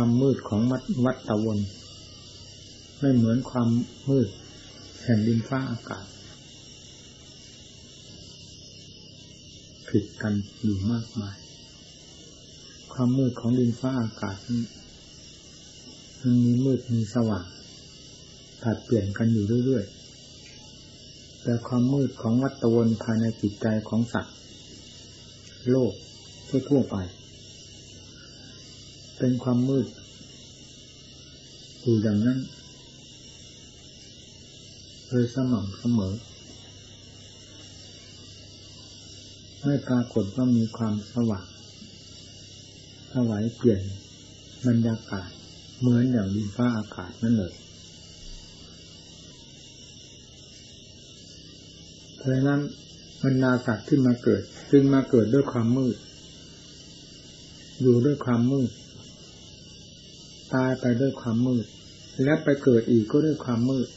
ความมืดของวัดวัดตะวัน ไม่เหมือนความมืดแห่งดินฟ้าอากาศ ผิดกันอยู่มากมาย ความมืดของดินฟ้าอากาศนี้มันมีมืดมีสว่างผัดเปลี่ยนกันอยู่เรื่อยๆ แต่ความมืดของวัตวนภายในจิตใจของสัตว์ โลกทั่วไป เป็นความมืดอยู่อย่างนั้นโดยสม่ำเสมอ ไม่ปรากฏว่ามีความสว่างสวายเปลี่ยนบรรยากาศเหมือนอย่างดินฟ้าอากาศนั่นเลยเพราะนั้นบรรดาสัตว์ที่มาเกิด จึงมาเกิดด้วยความมืด อยู่ด้วยความมืด ตายไปด้วยความมืด และไปเกิดอีกก็ด้วยความมืด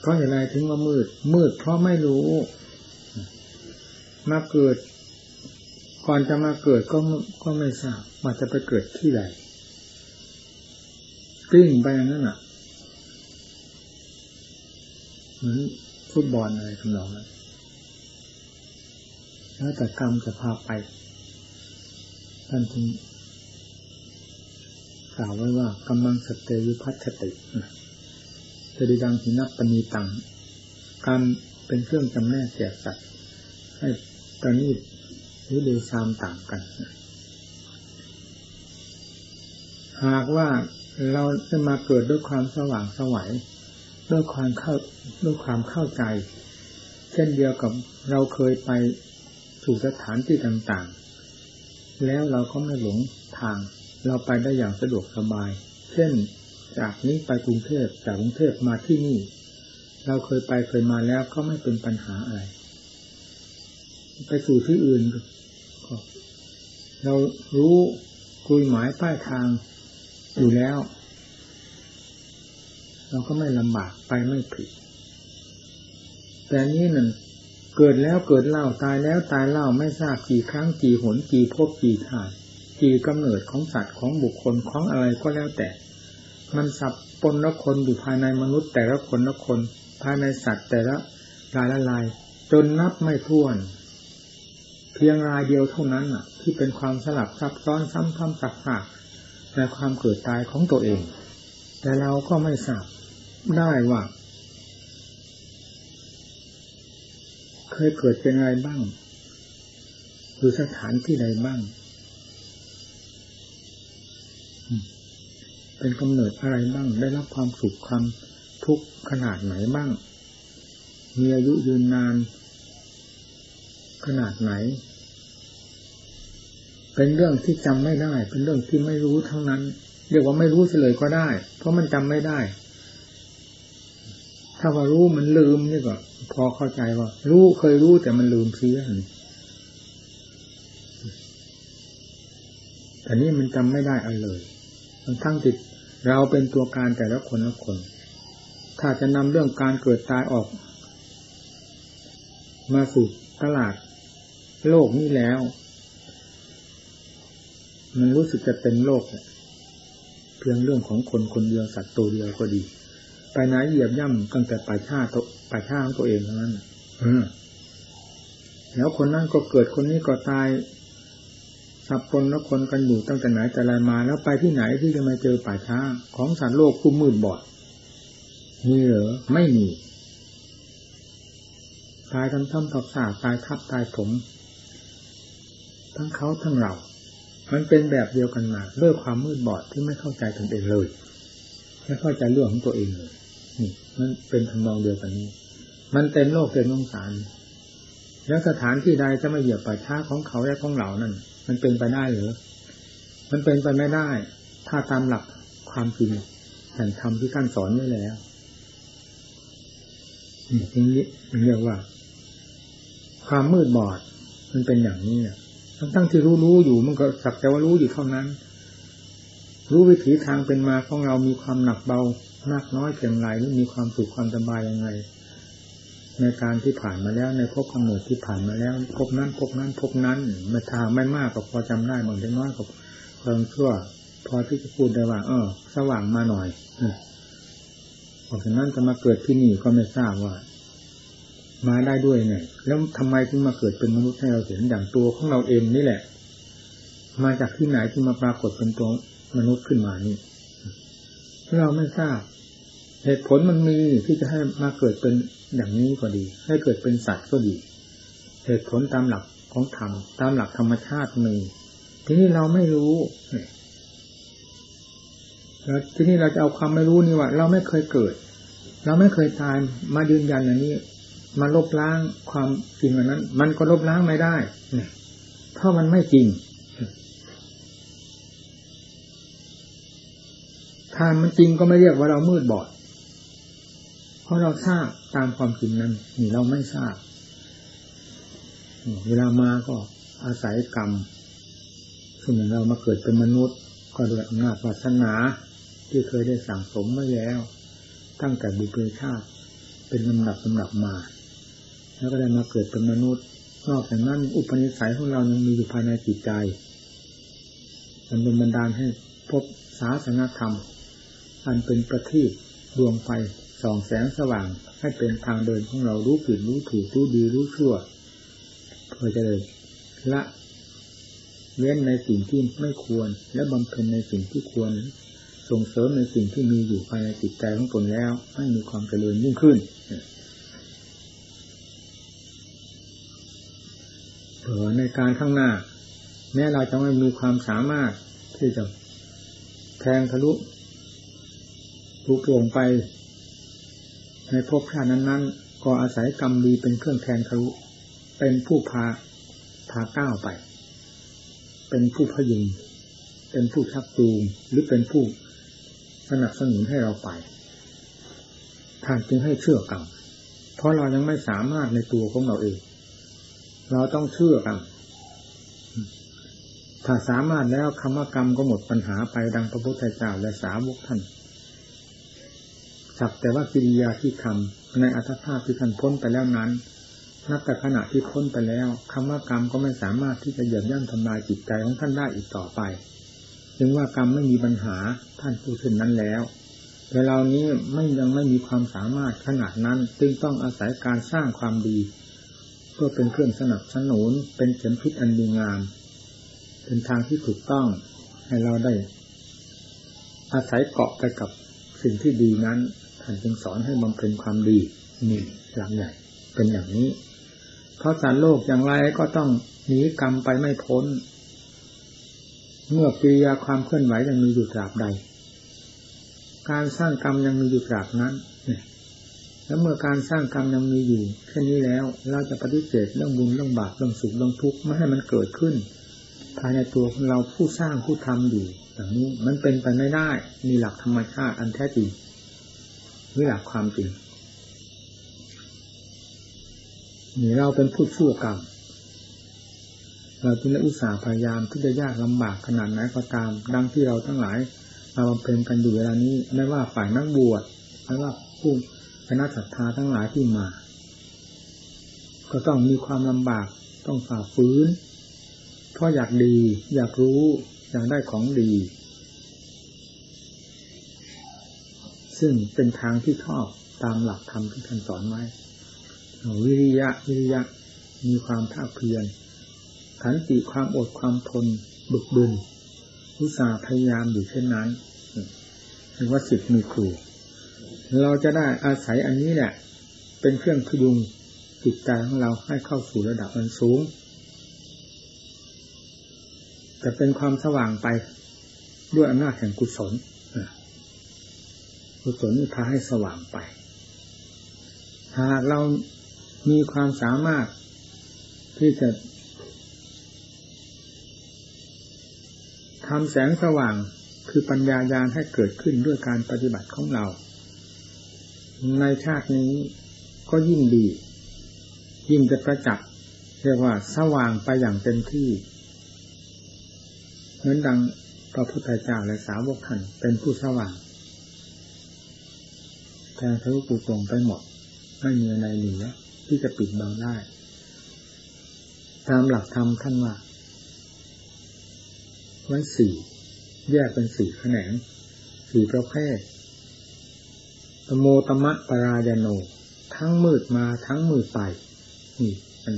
เพราะอะไรถึงว่ามืด มืดเพราะไม่รู้ มาเกิด ก่อนจะมาเกิดก็ก็ไม่ทราบว่าจะไปเกิดที่ไหนกลิ้งไปอย่างนั้นอะเหมือนฟุตบอลอะไรทำนองนั้นแล้วแต่กรรมจะพาไปท่านจึง ล่าวไว้ว่ากำลังสเตยุพัชติจะดีดังหินัปณีตังการเป็นเครื่องจำแนกแก่สัตว์ให้ประณีหรือเดูซามต่างกัน หากว่าเราจะมาเกิดด้วยความสว่างสวัยด้วยความเข้าด้วยความเข้าใจ เช่นเดียวกับเราเคยไปสู่สถานที่ต่างๆ แล้วเราก็ไม่หลงทาง เราไปได้อย่างสะดวกสบาย เช่นจากนี้ไปกรุงเทพจากกรุงเทพมาที่นี่ เราเคยไปเคยมาแล้วก็ไม่เป็นปัญหาอะไร ไปสู่ที่อื่นก็เรารู้คุยหมายป้ายทางอยู่แล้ว เราก็ไม่ลำบากไปไม่ผิด แต่นี้หนึ่งเกิดแล้วเกิดเล่าตายแล้วตายเล่าไม่ทราบกี่ครั้งกี่หนกี่พบกี่ชาติ กี่กำเนิดของสัตว์ของบุคคลของอะไรก็แล้วแต่ มันสับปนละคนอยู่ภายในมนุษย์แต่ละคนละคน ภายในสัตว์แต่ละรายละลายจนนับไม่ถ้วน เพียงรายเดียวเท่านั้นอะ ที่เป็นความสลับซับซ้อนซ้ำซ้ำซักซักในความเกิดตายของตัวเอง แต่เราก็ไม่ทราบได้ว่าเคยเกิดเป็นอะไรบ้างหรือสถานที่ใดบ้าง เป็นกำเนิดอะไรบ้าง ได้รับความสุขความทุกข์ขนาดไหนบ้าง มีอายุยืนนาน ขนาดไหน เป็นเรื่องที่จำไม่ได้ เป็นเรื่องที่ไม่รู้ทั้งนั้น เรียกว่าไม่รู้เลยก็ได้ เพราะมันจำไม่ได้ ถ้าว่ารู้มันลืมนี่ก็พอเข้าใจว่า รู้เคยรู้แต่มันลืมเสียแต่นี้มันจำไม่ได้อะไรเลยมันทั้งติด เราเป็นตัวการแต่ละคนละคน ถ้าจะนำเรื่องการเกิดตายออก มาสู่ตลาด โลกนี้แล้ว มันรู้สึกจะเป็นโลกเพียงเรื่องของคนคนเดียวสัตว์ตัวเดียวก็ดี ไปไหนเหยียบย่ำตั้งแต่ป่าชาตัวป่าชาของตัวเองเท่านั้นแล้วคนนั้นก็เกิดคนนี้ก็ตาย สับคนแล้วคนกันอยู่ตั้งแต่ไหนแต่ไรมา แล้วไปที่ไหนที่จะมาเจอป่าช้า ของสารโลกผู้มืดบอดมีเหรอไม่มีตายกันท่ำทับสาตายทับตายผมทั้งเขาทั้งเรา มันเป็นแบบเดียวกันมาด้วยความมืดบอดที่ไม่เข้าใจตนเองเลยไม่เข้าใจเรื่องของตัวเองเลยนี่มันเป็นทำนองเดียวกันนี้ มันเต็มโลกเต็มสงสาร แล้วสถานที่ใดจะม่เหยียบป่าช้าของเขาและของเหล่านั้น มันเป็นไปได้หรือมันเป็นไปไม่ได้ ถ้าตามหลักความจริงแห่งธรรมที่ท่านสอนไว้แล้วนี่ทีนี้เรียกว่า ความมืดบอด มันเป็นอย่างนี้เนี่ยทั้งทั้งที่รู้รู้อยู่มันก็สักแต่ว่ารู้อยู่เท่านั้น รู้วิถีทางเป็นมาของเรามีความหนักเบามากน้อยเพียงไรหรือมีความสุขความสบายยังไง ในการที่ผ่านมาแล้วในพบกำเนิดที่ผ่านมาแล้วพบนั้นพบนั้นพบนั้นมาทางไม่มากก็พอจำได้บางเล็กน้อยก็ความชั่ว พอที่จะพูดได้ว่า เออ สว่างมาหน่อยเพราะฉะนั้นจะมาเกิดที่นี่ก็ไม่ทราบว่า มาได้ด้วยไงแล้วทำไมถึงมาเกิดเป็นมนุษย์ให้เราเห็นอย่างตัวของเราเองนี่แหละ มาจากที่ไหนจึงมาปรากฏเป็นตัวมนุษย์ขึ้นมานี่เราไม่ทราบ เหตุผลมันมีที่จะให้มาเกิดเป็น อย่างนี้ก็ดี ให้เกิดเป็นสัตว์ก็ดี เหตุผลตามหลักของธรรมตามหลักธรรมชาติมีทีนี้เราไม่รู้แล้วทีนี้เราจะเอาความไม่รู้นี่ว่า เราไม่เคยเกิด เราไม่เคยตายมายืนยันอย่างนี้มาลบล้างความจริงอันนั้น มันก็ลบล้างไม่ได้เพราะมันไม่จริง ถ้ามันจริงก็ไม่เรียกว่าเรามืดบอด ราะเราทราบตามความจริงนั้นนี่เราไม่ทราบ เวลามาก็อาศัยกรรมซึ่งเรามาเกิดเป็นมนุษย์ ก็โดยอำนาจวาสนาที่เคยได้สั่งสมมาแล้ว ตั้งแต่บุพเพชาติเป็นลำดับลำดับมา แล้วก็ได้มาเกิดเป็นมนุษย์นอกจากนั้นอุปนิสัยของเรายังมีอยู่ภายในจิตใจมันเป็นบันดาลให้พบศาสนาธรรม อันเป็นประทีปดวงไฟ ส่องแสงสว่างให้เป็นทางเดินของเรารู้ผิดรู้ถูกรู้ดีรู้ชั่วเพื่อจะเลยละเว้นในสิ่งที่ไม่ควร และบำเพ็ญในสิ่งที่ควร ส่งเสริมในสิ่งที่มีอยู่ภายในจิตใจของตนแล้วให้มีความเจริญยิ่งขึ้นเผื่อในการข้างหน้า แม้เราจะไม่มีความสามารถที่จะแทงทะลุลุกลงไป ในภพชาตินั้น ๆ ก็อาศัยกรรมดีเป็นเครื่องแทงทะลุเป็นผู้พาพาก้าวไป เป็นผู้พยุงเป็นผู้ชักจูงหรือเป็นผู้สนับสนุนให้เราไปท่านจึงให้เชื่อกรรมเพราะเรายังไม่สามารถในตัวของเราเอง เราต้องเชื่อกรรมถ้าสามารถแล้วคำว่ากรรมก็หมดปัญหาไปดังพระพุทธเจ้าและสาวกท่าน สักแต่ว่ากิริยาที่ทำในอัตภาพที่ท่านพ้นไปแล้วนั้นนับแต่ขณะที่พ้นไปแล้วคำว่ากรรมก็ไม่สามารถที่จะเหยียบย่ำทำลายจิตใจของท่านได้อีกต่อไปถึงว่ากรรมไม่มีปัญหาท่านพูดเช่นนั้นแล้วแต่เรานี้ไม่ยังไม่มีความสามารถขนาดนั้น จึงต้องอาศัยการสร้างความดี เพื่อเป็นเครื่องสนับสนุนเป็นเข็มพิษอันดีงาม เป็นทางที่ถูกต้องให้เราได้ อาศัยเกาะไปกับสิ่งที่ดีนั้น ท่านจึงสอนให้บำเพ็ญความดีนี่หลักใหญ่เป็นอย่างนี้ เพราะสัตว์โลกอย่างไรก็ต้องหนีกรรมไปไม่พ้น เมื่อปิยาความเคลื่อนไหวยังมีอยู่ตราบใด การสร้างกรรมยังมีอยู่ตราบนั้นแล้วเมื่อการสร้างกรรมยังมีอยู่แค่นี้แล้ว เราจะปฏิเสธเรื่องบุญเรื่องบาปเรื่องสุขเรื่องทุกข์ไม่ให้มันเกิดขึ้น ภายในตัวของเราผู้สร้างผู้ทำอยู่อย่างนี้มันเป็นไปไม่ได้มีหลักธรรมชาติอันแท้จริง มีหลักความจริงนี่เราเป็นผู้ชั่วกรรมเราจึงได้อุตส่าห์พยายามที่จะยากลำบากขนาดไหนก็ตาม ดังที่เราทั้งหลายเราบำเป็นกันอยู่เวลานี้ ไม่ว่าฝ่ายนักบวชไม่ว่าผู้คณะศรัทธาทั้งหลายที่มา ก็ต้องมีความลำบากต้องฝ่าฝืนเพราะอยากดี อยากรู้ อยากได้ของดี ซึ่งเป็นทางที่ชอบตามหลักธรรมที่ท่านสอนไว้ วิริยะวิริยะมีความภาคเพียรขันติความอดความทนบึกบึนอุตสาห์พยายามอยู่เช่นนั้นถือว่าสิทธิ์มีครูเราจะได้อาศัยอันนี้แหละ เป็นเครื่องพยุงจิตใจของเราให้เข้าสู่ระดับอันสูง จะเป็นความสว่างไปด้วยอำนาจแห่งกุศล กุศลนี่พาให้สว่างไป หากเรามีความสามารถที่จะทำแสงสว่างคือปัญญายาณให้เกิดขึ้นด้วยการปฏิบัติของเรา ในชาตินี้ก็ยิ่งดี ยิ่งจะประจักษ์เรียกว่าสว่างไปอย่างเต็มที่ เหมือนดังพระพุทธเจ้าและสาวกท่านเป็นผู้สว่าง แทงทะลุปูตรงไปหมดไม่มีอะไรเหลือที่จะปิดบังได้ ตามหลักธรรมท่านว่าไว้สี่แยกเป็นสี่แขนงสี่ประเภทตโมตมะปรายโน ทั้งมืดมาทั้งมืดไปนี่อัน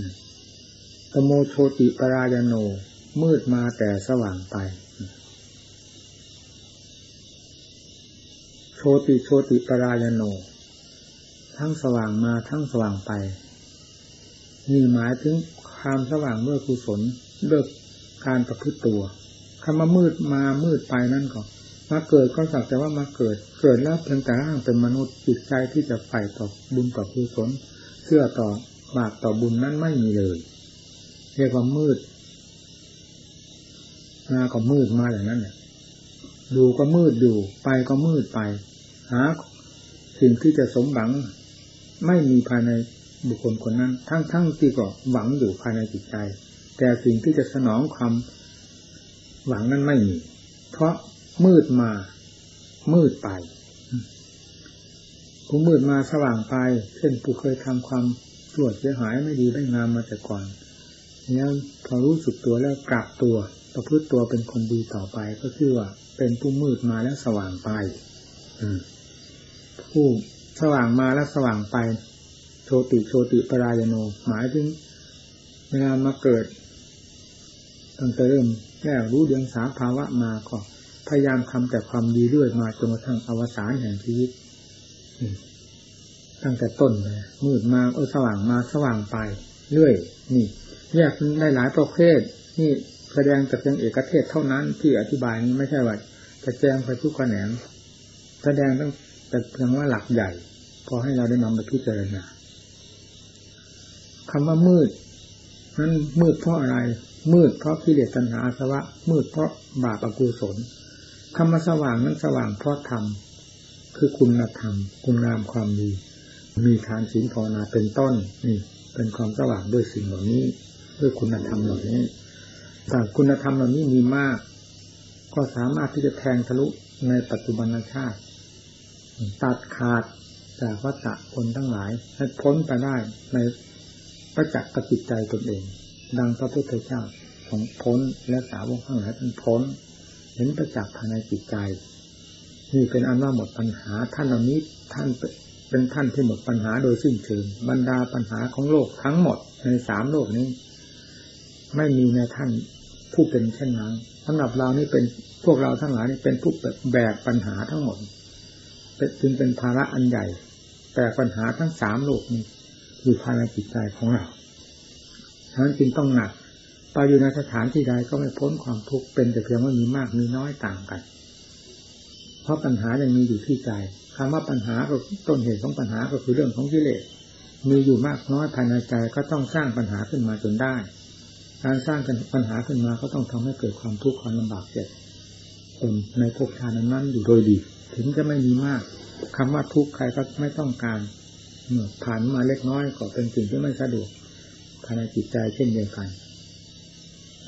ตโมโชติปรายโน มืดมาแต่สว่างไป ชติโชติปรายโน ทั้งสว่างมาทั้งสว่างไป นี่หมายถึงความสว่างด้วยกุศลด้วยการประพฤติตัวคำว่ามืดมามืดไปนั่นก็มาเกิดก็สักแต่ว่ามาเกิด เกิดแล้วเพียงแต่ร่างเป็นมนุษย์จิตใจที่จะใฝ่ต่อบุญต่อกุศลเชื่อต่อบาปต่อบุญนั้นไม่มีเลย เรียกว่ามืดมาก็มืดมาอย่างนั้นเนี่ยดูก็มืดอยู่ไปก็มืดไป หาสิ่งที่จะสมหวังไม่มีภายในบุคคลคนนั้น ทั้งทั้งที่ก็หวังอยู่ภายในจิตใจ แต่สิ่งที่จะสนองความหวังนั้นไม่มี เพราะมืดมา มืดไปผู้มืดมาสว่างไป เช่นผู้เคยทำความชั่วเสียหายไม่ดีได้งามมาแต่ก่อนเนี่ยพอรู้สึกตัวแล้วกลับตัวประพฤติตัวเป็นคนดีต่อไปก็คือว่า เป็นผู้มืดมาแล้วสว่างไป ผู้สว่างมาแล้วสว่างไป โชติโชติปรายโน หมายถึงเวลามาเกิดตั้งแต่เริ่มแรกรู้เดียงสาภาวะมาก็พยายามทำแต่ความดีเรื่อยมาจนกระทั่งอวสานแห่งชีวิตตั้งแต่ต้นเลยมืดมาเออสว่างมาสว่างไป เรื่อย นี่แยกได้หลายประเภท นี่แสดงแต่เพียงเอกเทศเท่านั้นที่อธิบายนี้ไม่ใช่ว่าจะแจ้งไปทุกแหนงแสดงตั้ง แต่เพียงว่าหลักใหญ่ พอให้เราได้นำไปพิจารณาคำว่ามืดนั้นมืดเพราะอะไร มืดเพราะกิเลสตัณหาอาสวะ มืดเพราะบาปอกุศลคำว่าสว่างนั้นสว่างเพราะธรรมคือคุณธรรม คุณงามความดี มีทานศีลภาวนาเป็นต้นนี่ เป็นความสว่างด้วยสิ่งเหล่านี้ ด้วยคุณธรรมเหล่านี้แต่คุณธรรมเหล่านี้มีมาก ก็สามารถที่จะแทงทะลุในปัจจุบันชาติ ตัดขาดจากวัฏคนทั้งหลายให้พ้นไปได้ในประจักษ์กจิตใจตนเอง ดังพระพุทธเจ้าของพ้นและสาวกทั้งหลายท่านพ้น เห็นประจักษ์ภายในจิตใจนี่เป็นอันว่าหมดปัญหาท่านเหล่านี้ท่านเป็นท่านที่หมดปัญหาโดยสิ้นเชิงบรรดาปัญหาของโลกทั้งหมดในสามโลกนี้ ไม่มีในท่านผู้เป็นเช่นนั้นสำหรับเรานี่เป็นพวกเราทั้งหลายนี่เป็นผู้แบกปัญหาทั้งหมด จึงเป็นภาระอันใหญ่ แต่ปัญหาทั้งสามโลกนี้อยู่ภายในจิตใจของเราฉะนั้นจึงต้องหนักไปอยู่ในสถานที่ใดก็ไม่พ้นความทุกข์เป็นแต่เพียงว่ามีมากมีน้อยต่างกัน เพราะปัญหายังมีอยู่ที่ใจคำว่าปัญหาก็ต้นเหตุของปัญหาก็คือเรื่องของกิเลสมีอยู่มากน้อยภายในใจก็ต้องสร้างปัญหาขึ้นมาจนได้ การสร้างปัญหาขึ้นมาก็ต้องทำให้เกิดความทุกข์ความลำบากเจ็บตนในภพชาตินั้นอยู่โดยดี ถึงจะไม่มีมากคำว่าทุกข์ใครก็ไม่ต้องการผ่านมาเล็กน้อยก็เป็นสิ่งที่ไม่สะดวกภายในจิตใจเช่นเดียวกัน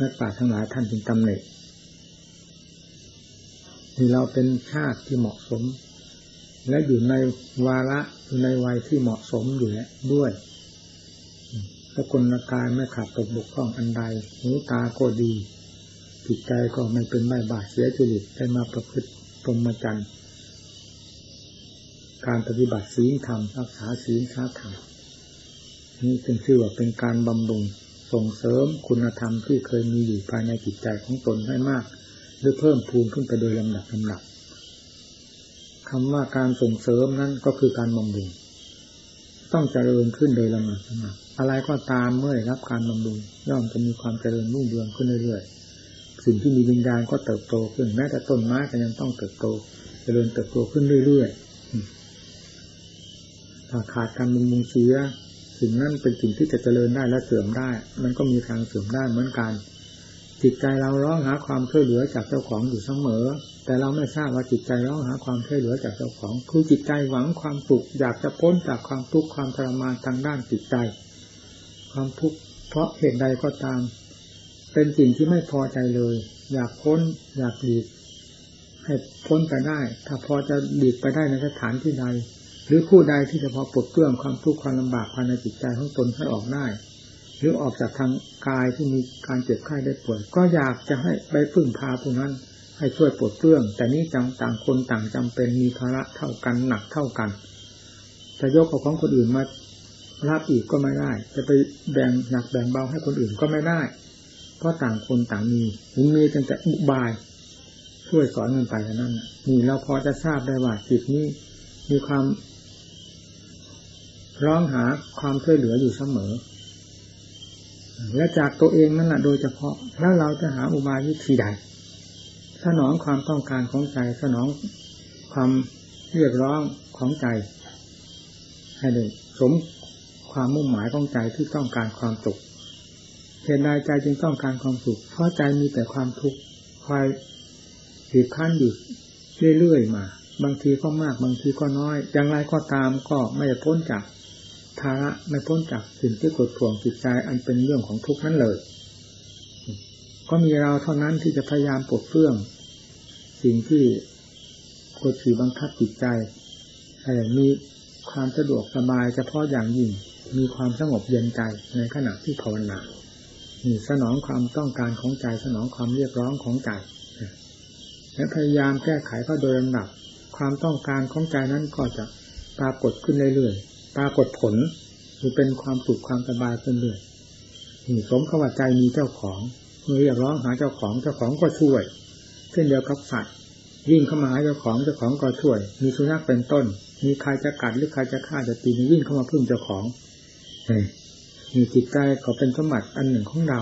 นักปราชญ์ทั้งหลายท่านจึงตำหนิที่เราเป็นชาติที่เหมาะสม และอยู่ในวาระอยู่ในวัยที่เหมาะสมอยู่แล้วด้วยสกุลกายไม่ขาดตกบกพร่องอันใดหูตาก็ดีจิตใจก็ไม่เป็นไม่บาดเสียจริตได้มาประพฤติพรหมจรรย์ การปฏิบัติศีลธรรมรักษาศีลชาธรรมนี่เป็นชื่อว่าเป็นการบำรุงส่งเสริมคุณธรรมที่เคยมีอยู่ภายในจิตใจของตนให้มากหรือเพิ่มพูนขึ้นไปโดยลำดับลำดับคำว่าการส่งเสริมนั้นก็คือการบำรุงต้องเจริญขึ้นโดยลำดับลำดับอะไรก็ตามเมื่อรับการบำรุงย่อมจะมีความเจริญรุ่งเรืองขึ้นเรื่อยๆสิ่งที่มีวิญญาณก็เติบโตขึ้นแม้แต่ต้นไม้ก็ยังต้องเติบโต เจริญเติบโตขึ้นเรื่อยๆ ขาดการบำรุงเสียสิ่งนั้นเป็นสิ่งที่จะเจริญได้และเสื่อมได้ มันก็มีทางเสื่อมได้เหมือนกัน จิตใจเราร้องหาความช่วยเหลือจากเจ้าของอยู่เสมอ แต่เราไม่ทราบว่าจิตใจร้องหาความช่วยเหลือจากเจ้าของ คือจิตใจหวังความสุขอยากจะพ้นจากความทุกข์ความทรมานทางด้านจิตใจ ความทุกข์เพราะเหตุใดก็ตาม เป็นสิ่งที่ไม่พอใจเลย อยากพ้นอยากหลีกให้พ้นไปได้ ถ้าพอจะหลีกไปได้ในสถานที่ใด หรือผู้ใดที่จะพอปลดเปลื้องความทุกข์ความลำบากภายในจิตใจของตนให้ออกได้หรือออกจากทางกายที่มีการเจ็บไข้ได้ป่วยก็อยากจะให้ไปพึ่งพาผู้นั้น ให้ช่วยปลดเปลื้อง แต่นี้จังต่างคนต่างจำเป็นมีภาระเท่ากันหนักเท่ากันจะยกเอาของคนอื่นมารับอีกก็ไม่ได้ จะไปแบ่งหนักแบ่งเบาให้คนอื่นก็ไม่ได้ เพราะต่างคนต่างมีมีตั้งแต่อุบาย ช่วยสอนกันไปนั้นนี่เราพอจะทราบได้ว่าจิตนี้มีความ ร้องหาความช่วยเหลืออยู่เสมอ และจากตัวเองนั่นแหละโดยเฉพาะ แล้วเราจะหาอุบายวิธีใด สนองความต้องการของใจ สนองความเรียกร้องของใจ ให้ได้สมความมุ่งหมายของใจที่ต้องการความสุขเหตุใดใจจึงต้องการความสุข เพราะใจมีแต่ความทุกข์คอยหีบขั้นอยู่เรื่อยๆมา บางทีก็มาก บางทีก็น้อย อย่างไรก็ตามก็ไม่พ้นจาก ภาระไม่พ้นจากสิ่งที่กดท่วงจิตใจอันเป็นเรื่องของทุกข์นั้นเลย ก็มีเราเท่านั้นที่จะพยายามปลดเปลื้อง สิ่งที่กดขี่บังคับจิตใจให้มีความสะดวกสบายเฉพาะอย่างยิ่ง มีความสงบเย็นใจในขณะที่ภาวนานี่สนองความต้องการของใจสนองความเรียกร้องของใจและพยายามแก้ไขก็โดยลำดับความต้องการของใจนั้นก็จะปรากฏขึ้นเรื่อยๆ ปรากฏผลคือเป็นความสุขความสบายขึ้นเรื่อยนี่สมขว่าใจมีเจ้าของเมื่อเรียกร้องหาเจ้าของเจ้าของก็ช่วยเช่นเดียวกับสัตว์ยิ่งเข้ามาหาเจ้าของเจ้าของก็ช่วย มีสุนัขเป็นต้น มีใครจะกัดหรือใครจะฆ่าจะตีวิ่งเข้ามาพึ่งเจ้าของมีจิตใจก็เป็นสมบัติอันหนึ่งของเรา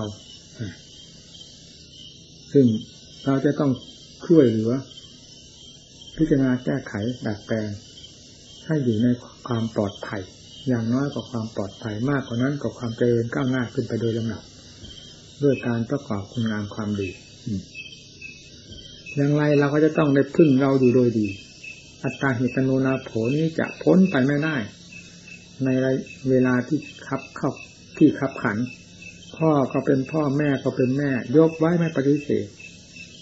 ซึ่งเราจะต้องช่วยเหลือพิจารณาแก้ไขดัดแปลง ให้อยู่ในความปลอดภัย อย่างน้อยกว่าความปลอดภัยมากกว่านั้นกับความเจริญก้าวหน้าขึ้นไปโดยลำดับด้วยการประกอบคุณงามความดีอย่างไรเราก็จะต้องได้พึ่งเราอยู่โดยดี อัตตาเหตโนนาโผนี้จะพ้นไปไม่ได้ ในเวลาที่คับเข้าที่คับขัน พ่อก็เป็นพ่อแม่ก็เป็นแม่ ยกไว้ไม่ปฏิเสธ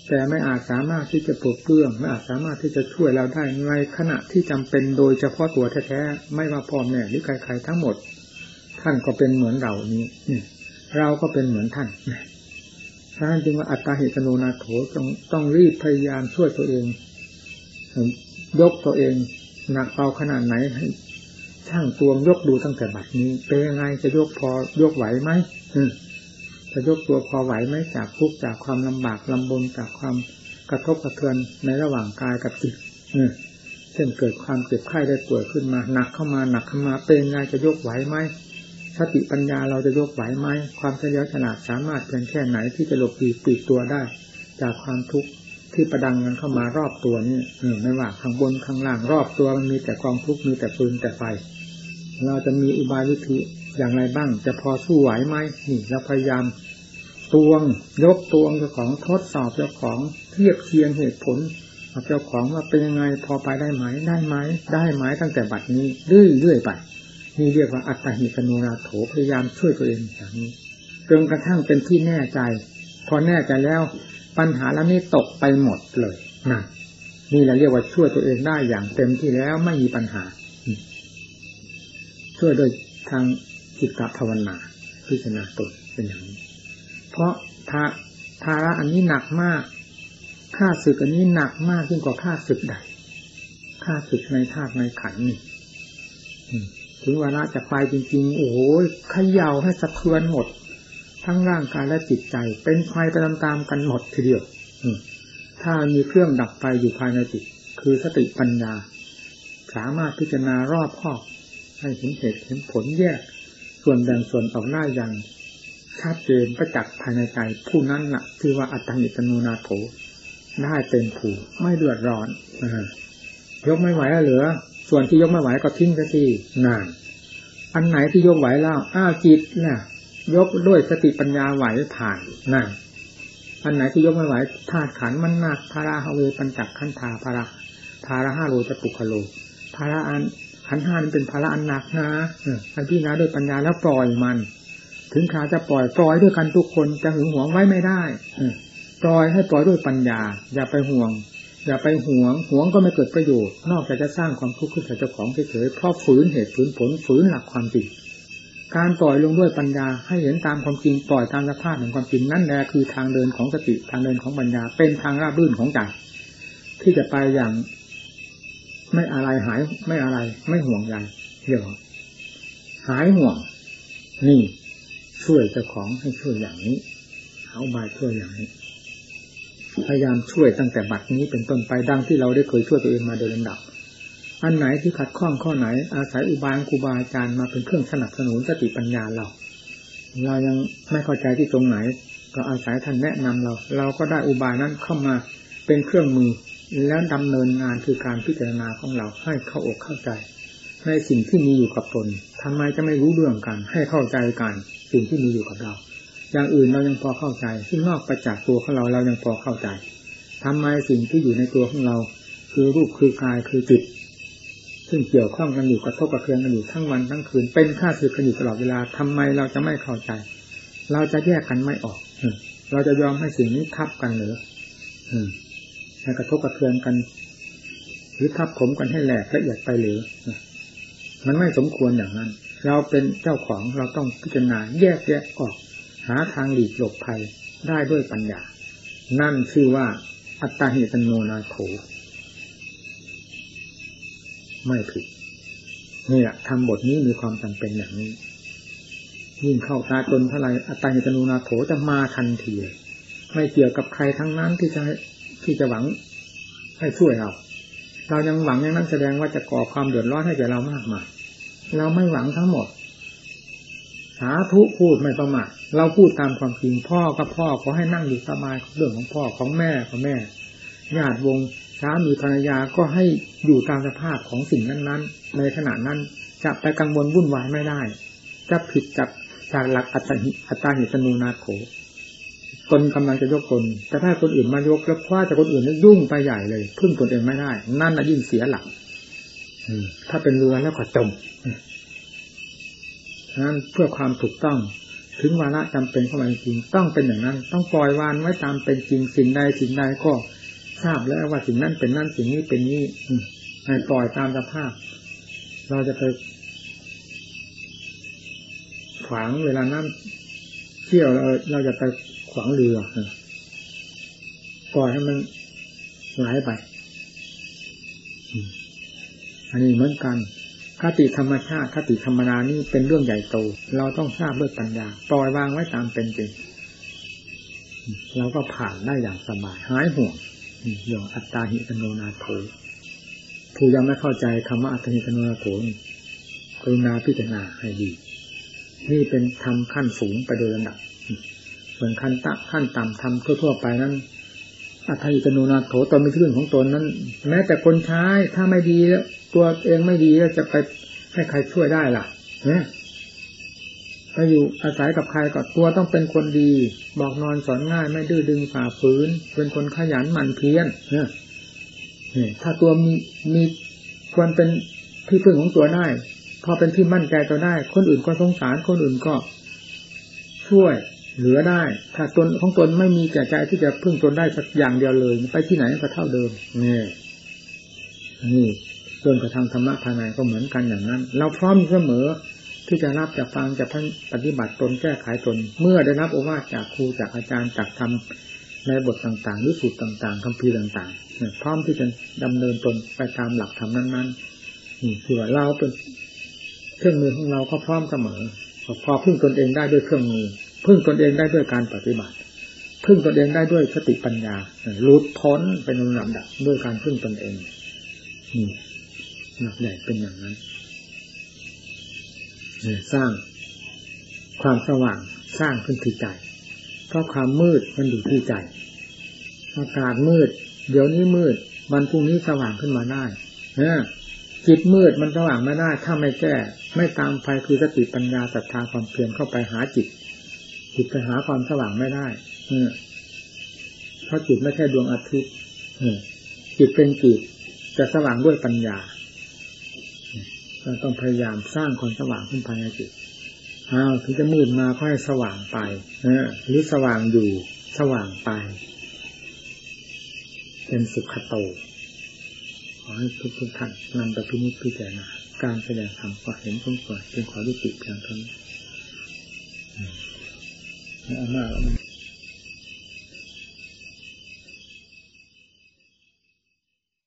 แต่ไม่อาจสามารถที่จะปลดเปลื้องไม่อาจสามารถที่จะช่วยเราได้ในขณะที่จำเป็นโดยเฉพาะตัวแท้ๆไม่ว่าพ่อแม่หรือใครๆทั้งหมด ท่านก็เป็นเหมือนเรานี้เราก็เป็นเหมือนท่านท่านจึงว่าอัตตาเหตุโนนาโถต้องต้องรีบพยายามช่วยตัวเองยกตัวเองหนักเบาขนาดไหนให้ช่างตวงยกดูตั้งแต่บัดนี้เป็นยังไงจะยกพอยกไหวไหม จะยกตัวพอไหวไหมจากทุกจากความลำบากลำบนจากความกระทบกระเทือนในระหว่างกายกับจิตเช่นเกิดความเจ็บไข้ได้ป่วยขึ้นมาหนักเข้ามาหนักเข้ามาเป็นยังไงจะยกไหวไหมสติปัญญาเราจะยกไหวไหมความเฉลียวฉลาดสามารถเพียงแค่ไหนที่จะหลบปีปีตัวได้ จากความทุกข์ที่ประดังกันเข้ามารอบตัวนี่ไม่ว่าข้างบนข้างล่างรอบตัวมันมีแต่กองทุกข์มีแต่ปืนแต่ไฟเราจะมีอุบายวิธี อย่างไรบ้าง จะพอสู้ไหวไหมนี่เราพยายามตวงยกตวงเจ้าของทดสอบเจ้าของเทียบเคียงเหตุผลเจ้าของว่าเป็นยังไงพอไปได้ไหมได้ไหมได้ไหมตั้งแต่บัดนี้เรื่อยๆไป นี่เรียกว่าอัตติกนุราโถพยายามช่วยตัวเองอย่างนี้จนกระทั่งเป็นที่แน่ใจ พอแน่ใจแล้ว ปัญหาแล้วนี่ตกไปหมดเลยนนี่เราเรียกว่าช่วยตัวเองได้อย่างเต็มที่แล้วไม่มีปัญหาช่วยโดยทาง จิตตภาวนาพิจารณาตนเป็นอย่างนี้ เพราะทาทาระอันนี้หนักมากค่าศึกอันนี้หนักมากยิ่งกว่าค่าศึกใดค่าศึกในธาตุในขันนี่ถึงเวลาจะไปจริงๆ โอ้โหขย่าให้สะเทือนหมด ทั้งร่างกายและจิตใจ เป็นไฟไปตามๆกันหมดทีเดียวถ้ามีเครื่องดับไฟอยู่ภายในจิต คือสติปัญญา สามารถพิจารณารอบคอบให้เห็นเหตุเห็นผลแยก ส่วนแบ่งส่วนออกหน้าอย่างชัดเจนประจักษ์ภายในใจผู้นั้นละ่ะคือว่าอัตติตโนนาโถได้เป็นผู้ไม่เดือดร้อนยกไม่ไหวแล้วเหลือ ส่วนที่ยกไม่ไหวก็ทิ้งไปทีนาน อันไหนที่ยกไหวแล้วอ้าวจิตน่ะ ยกด้วยสติปัญญาไหวผ่านนั่นอันไหนที่ยกไม่ไหวธาตุขันมันหนักภาราฮเวปัญจักขันธาภาระภาระห้าโลจะปุคโลภาระอัน ขันห้ามันเป็นภาระอันหนักนะอันพี่นะด้วยปัญญาแล้วปล่อยมัน ถึงขาจะปล่อยปล่อยด้วยกันทุกคนจะหึงหวงไว้ไม่ได้ปล่อยให้ปล่อยด้วยปัญญา อย่าไปห่วง อย่าไปห่วงห่วงก็ไม่เกิดประโยชน์ นอกจากจะสร้างความทุกข์ขึ้นกับเจ้าของเฉยๆเพราะฝืนเหตุฝืนผลฝืนหลักความจริงการปล่อยลงด้วยปัญญาให้เห็นตามความจริงปล่อยตามสภาพของความจริงนั่นแหละคือทางเดินของสติทางเดินของปัญญาเป็นทางราบรื่นของใจที่จะไปอย่าง ไม่อะไรหาย ไม่อะไร ไม่ห่วงใยเดี๋ยวหายห่วง นี่ช่วยเจ้าของให้ช่วยอย่างนี้เอาบายช่วยอย่างนี้ พยายามช่วยตั้งแต่บัดนี้เป็นต้นไปดังที่เราได้เคยช่วยตัวเองมาโดยลำดับ อันไหนที่ขัดข้องข้อไหน อาศัยอุบายครูบาอาจารย์มาเป็นเครื่องสนับสนุนสติปัญญาเรา เรายังไม่เข้าใจที่ตรงไหน ก็อาศัยท่านแนะนำเรา เราก็ได้อุบายนั้นเข้ามาเป็นเครื่องมือ แล้วดำเนินงานคือการพิจารณาของเราให้เข้าอกเข้าใจ ในสิ่งที่มีอยู่กับตนทำไมจะไม่รู้เรื่องกัน ให้เข้าใจกันสิ่งที่มีอยู่กับเรา อย่างอื่นเรายังพอเข้าใจที่นอกไปจากตัวของเราเรายังพอเข้าใจทำไมสิ่งที่อยู่ในตัวของเรา คือรูปคือกายคือจิตซึ่งเกี่ยวข้องกันอยู่กระทบกระเทือนกันอยู่ทั้งวันทั้งคืน เป็นข้าศึกกันอยู่ตลอดเวลาทำไมเราจะไม่เข้าใจ เราจะแยกกันไม่ออกเราจะยอมให้สิ่งนี้ทับกันหรือ ให้กระทบกระเทือนกัน หรือทับผมกันให้แหลกละเอียดไปหรือมันไม่สมควรอย่างนั้น เราเป็นเจ้าของเราต้องพิจารณาแยกแยะออก หาทางหลีกหลบภัยได้ด้วยปัญญา นั่นชื่อว่า อัตตาหิตโนนาโถไม่ผิดนี่แหละทำบทนี้มีความจำเป็นอย่างนี้ ยิ่งเข้าตาจนเท่าไรอัตตาหิตโนนาโถจะมาทันทีไม่เกี่ยวกับใครทั้งนั้นที่จะ ที่จะหวังให้ช่วยเรา เรายังหวังอย่างนั้นแสดงว่าจะก่อความเดือดร้อนให้แก่เรามากมายเราไม่หวังทั้งหมดสาธุพูดไม่ประมาทเราพูดตามความจริงพ่อก็พ่อขอให้นั่งอยู่สบายเรื่องของพ่อของแม่ของแม่ญาติวงสามีภรรยาก็ให้อยู่ตามสภาพของสิ่งนั้นๆ ในขณะนั้นจะไปกังวลวุ่นวายไม่ได้ จะผิดจากจากหลักอัตติอัตตาหิตนูนาโข ตนกำลังจะยกตนแต่ถ้าคนอื่นมายกแล้วคว้าจากคนอื่นนี่ยุ่งไปใหญ่เลยพึ่งตนเองไม่ได้ นั่นน่ะยิ่งเสียหลักถ้าเป็นเรือแล้วก็จมนั้นเพื่อความถูกต้อง ถึงวาระจำเป็นเข้ามาจริงต้องเป็นอย่างนั้น ต้องปล่อยวานไว้ตามเป็นจริงสิ่งใดสิ่งใดก็ทราบแล้วว่าสิ่งนั้นเป็นนั่นสิ่งนี้เป็นนี้ให้ปล่อยตามสภาพ เราจะไปขวางเวลาน้ำเที่ยวเราเราจะไป ขวางเรือปล่อยให้มันไหลไป อันนี้เหมือนกันคติธรรมชาติคติธรรมนานี่เป็นเรื่องใหญ่โต เราต้องทราบด้วยปัญญาปล่อยวางไว้ตามเป็นจริงเราก็ผ่านได้อย่างสบายหายห่วงเรื่องอัตตาหิตโนนาโถผู้ยังไม่เข้าใจคำว่าอัตตาหิตโนนาโถกรุณาพิจารณาให้ดี นี่เป็นธรรมขั้นสูงไปโดยลำดับ ส่วนขั้นตะขั้นต่ำทำทั่วๆไปนั้นอัตยิตโนนาโถตนเป็นเรื่องของตนนั้น แม้แต่คนใช้ถ้าไม่ดีแล้วตัวเองไม่ดีแล้วจะไปให้ใครช่วยได้ล่ะเนี่ยไปอยู่อาศัยกับใครก็ตัวต้องเป็นคนดี บอกนอนสอนง่ายไม่ดื้อดึงฝ่าฝืน เป็นคนขยันหมั่นเพียรเนี่ยถ้าตัวมีมีควรเป็นที่พึ่งของตัวได้ พอเป็นที่มั่นใจตัวได้ คนอื่นก็สงสารคนอื่นก็ช่วย เหลือได้ ถ้าตนของตนไม่มีแก่ใจที่จะพึ่งตนได้สักอย่างเดียวเลย ไปที่ไหนก็เท่าเดิมนี่นี่เรื่องกระทำธรรมะภายในก็เหมือนกันอย่างนั้น เราพร้อมเสมอที่จะรับจะฟังจะปฏิบัติตนแก้ไขตน เมื่อได้รับโอวาทจากครูจากอาจารย์จากธรรมในบทต่างๆหรือสูตรต่างๆคำพีต่างๆพร้อมที่จะดำเนินตนไปตามหลักธรรมนั้นๆนี่คือว่าเราเป็นเครื่องมือของเราก็พร้อมเสมอพอพึ่งตนเองได้ด้วยเครื่องมือ พึ่งตนเองได้ด้วยการปฏิบัติ พึ่งตนเองได้ด้วยสติปัญญาลุดพ้นเป็นลำดับด้วยการพึ่งตนเอง นี่หนักใหญ่เป็นอย่างนั้นสร้างความสว่างสร้างขึ้นที่ใจเพราะความมืดมันอยู่ที่ใจอากาศมืด เดี๋ยวนี้มืด วันพรุ่งนี้สว่างขึ้นมาได้จิตมืดมันสว่างไม่ได้ ถ้าไม่แก้ ไม่ตามไฟคือสติปัญญาศรัทธาความเพียรเข้าไปหาจิต จิตไปหาความสว่างไม่ได้เพราะจิตไม่ใช่ดวงอาทิตย์จิตเป็นจิตจะสว่างด้วยปัญญาเราต้องพยายามสร้างความสว่างขึ้นภายในจิตอ้าวถึงจะมืดมาก็ให้สว่างไปหรือสว่างอยู่สว่างไป เป็นสุขโตขอให้ทุกทุกท่านนำไปพินิจพิจารณาการแสดงธรรมก็เห็นสมควรเป็นขอยุติเพียงเท่านี้ อามากแล้วมัน